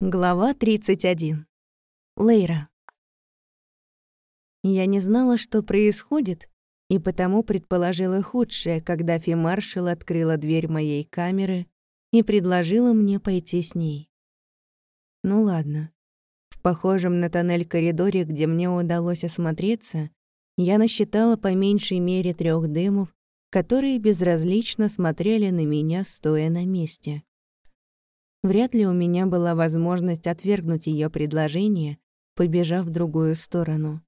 Глава 31. Лейра. Я не знала, что происходит, и потому предположила худшее, когда Фи-маршал открыла дверь моей камеры и предложила мне пойти с ней. Ну ладно. В похожем на тоннель коридоре, где мне удалось осмотреться, я насчитала по меньшей мере трех дымов, которые безразлично смотрели на меня, стоя на месте. Вряд ли у меня была возможность отвергнуть ее предложение, побежав в другую сторону.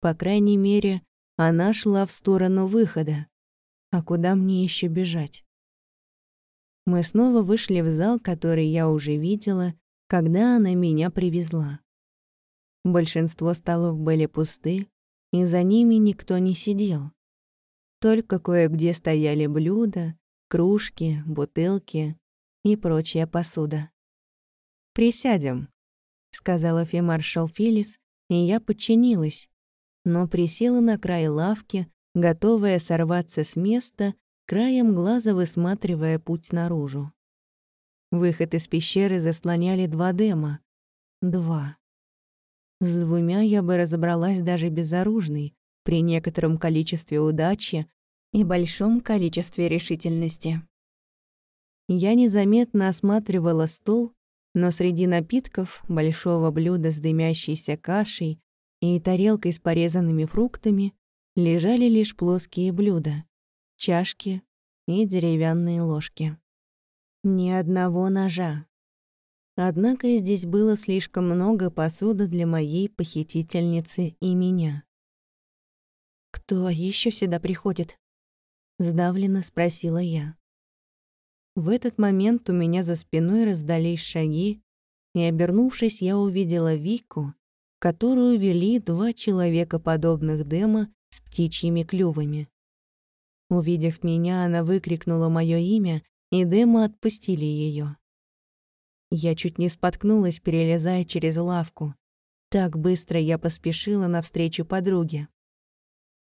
По крайней мере, она шла в сторону выхода. А куда мне еще бежать? Мы снова вышли в зал, который я уже видела, когда она меня привезла. Большинство столов были пусты, и за ними никто не сидел. Только кое-где стояли блюда, кружки, бутылки и прочая посуда. «Присядем», — сказала фемаршал Филис, и я подчинилась, но присела на край лавки, готовая сорваться с места, краем глаза высматривая путь наружу. Выход из пещеры заслоняли два дема. Два. С двумя я бы разобралась даже безоружной, при некотором количестве удачи и большом количестве решительности. Я незаметно осматривала стол, но среди напитков, большого блюда с дымящейся кашей и тарелкой с порезанными фруктами лежали лишь плоские блюда, чашки и деревянные ложки. Ни одного ножа. Однако здесь было слишком много посуды для моей похитительницы и меня. «Кто еще сюда приходит?» — сдавленно спросила я. В этот момент у меня за спиной раздались шаги, и, обернувшись, я увидела Вику, которую вели два человекоподобных дема с птичьими клювами. Увидев меня, она выкрикнула мое имя, и дема отпустили ее. Я чуть не споткнулась, перелезая через лавку. Так быстро я поспешила навстречу подруге.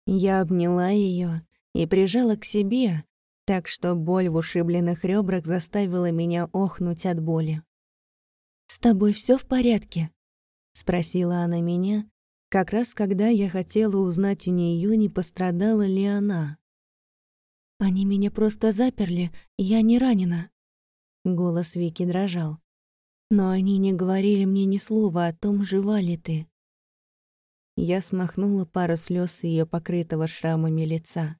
Я обняла ее и прижала к себе, так что боль в ушибленных ребрах заставила меня охнуть от боли. «С тобой все в порядке?» — спросила она меня, как раз когда я хотела узнать у нее, не пострадала ли она. «Они меня просто заперли, я не ранена». Голос Вики дрожал. «Но они не говорили мне ни слова о том, жива ли ты». Я смахнула пару слез с ее покрытого шрамами лица.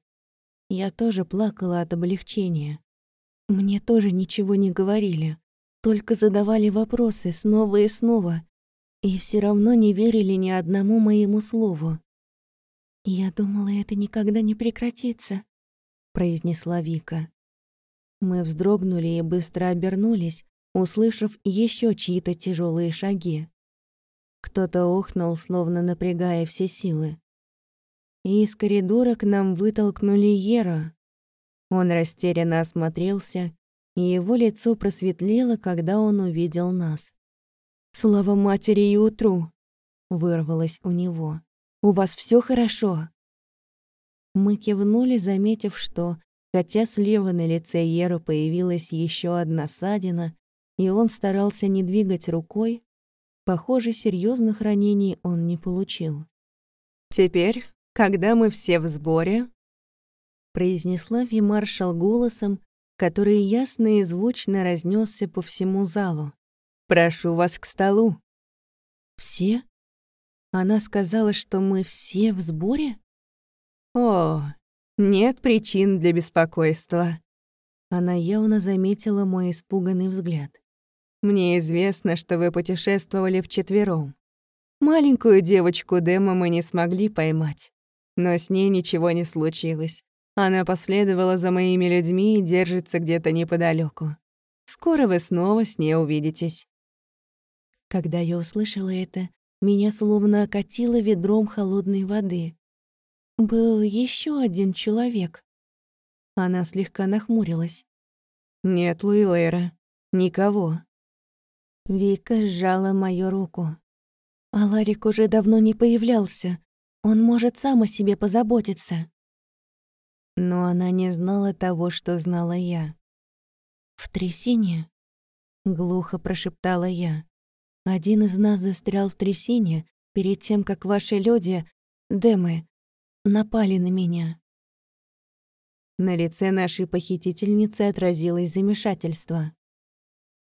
Я тоже плакала от облегчения. Мне тоже ничего не говорили, только задавали вопросы снова и снова, и все равно не верили ни одному моему слову. «Я думала, это никогда не прекратится», — произнесла Вика. Мы вздрогнули и быстро обернулись, услышав еще чьи-то тяжелые шаги. Кто-то охнул, словно напрягая все силы и из коридора к нам вытолкнули Ера. Он растерянно осмотрелся, и его лицо просветлело, когда он увидел нас. «Слава матери и утру!» — вырвалось у него. «У вас все хорошо?» Мы кивнули, заметив, что, хотя слева на лице Еру появилась еще одна ссадина, и он старался не двигать рукой, похоже, серьезных ранений он не получил. «Теперь когда мы все в сборе», — произнесла Фимаршал голосом, который ясно и звучно разнесся по всему залу. «Прошу вас к столу». «Все?» Она сказала, что мы все в сборе? «О, нет причин для беспокойства». Она явно заметила мой испуганный взгляд. «Мне известно, что вы путешествовали вчетвером. Маленькую девочку Дема мы не смогли поймать. Но с ней ничего не случилось. Она последовала за моими людьми и держится где-то неподалеку. Скоро вы снова с ней увидитесь». Когда я услышала это, меня словно окатило ведром холодной воды. Был еще один человек. Она слегка нахмурилась. «Нет, Луилейра, никого». Вика сжала мою руку. Аларик уже давно не появлялся. Он может сам о себе позаботиться. Но она не знала того, что знала я. В трясине — глухо прошептала я. «Один из нас застрял в трясине перед тем, как ваши люди, демы, напали на меня». На лице нашей похитительницы отразилось замешательство.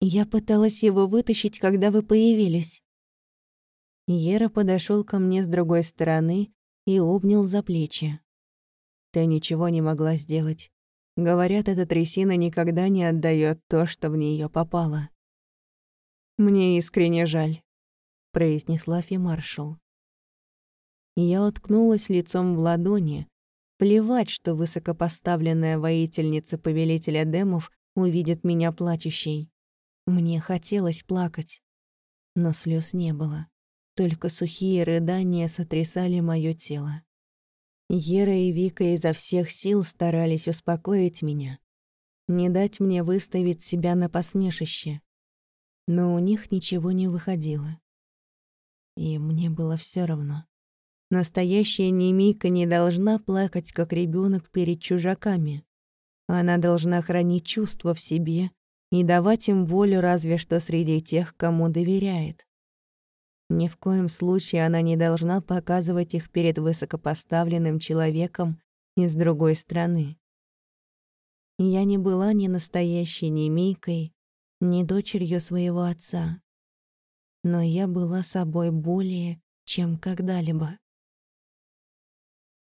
«Я пыталась его вытащить, когда вы появились». Ера подошел ко мне с другой стороны и обнял за плечи. «Ты ничего не могла сделать. Говорят, эта трясина никогда не отдает то, что в нее попало. «Мне искренне жаль», — произнесла Фимаршал. Я уткнулась лицом в ладони. Плевать, что высокопоставленная воительница повелителя демов увидит меня плачущей. Мне хотелось плакать, но слез не было. Только сухие рыдания сотрясали мое тело. Ера и Вика изо всех сил старались успокоить меня, не дать мне выставить себя на посмешище. Но у них ничего не выходило. И мне было все равно. Настоящая Немика не должна плакать, как ребенок перед чужаками. Она должна хранить чувства в себе и давать им волю разве что среди тех, кому доверяет. Ни в коем случае она не должна показывать их перед высокопоставленным человеком из другой страны. Я не была ни настоящей ни Микой, ни дочерью своего отца. Но я была собой более, чем когда-либо.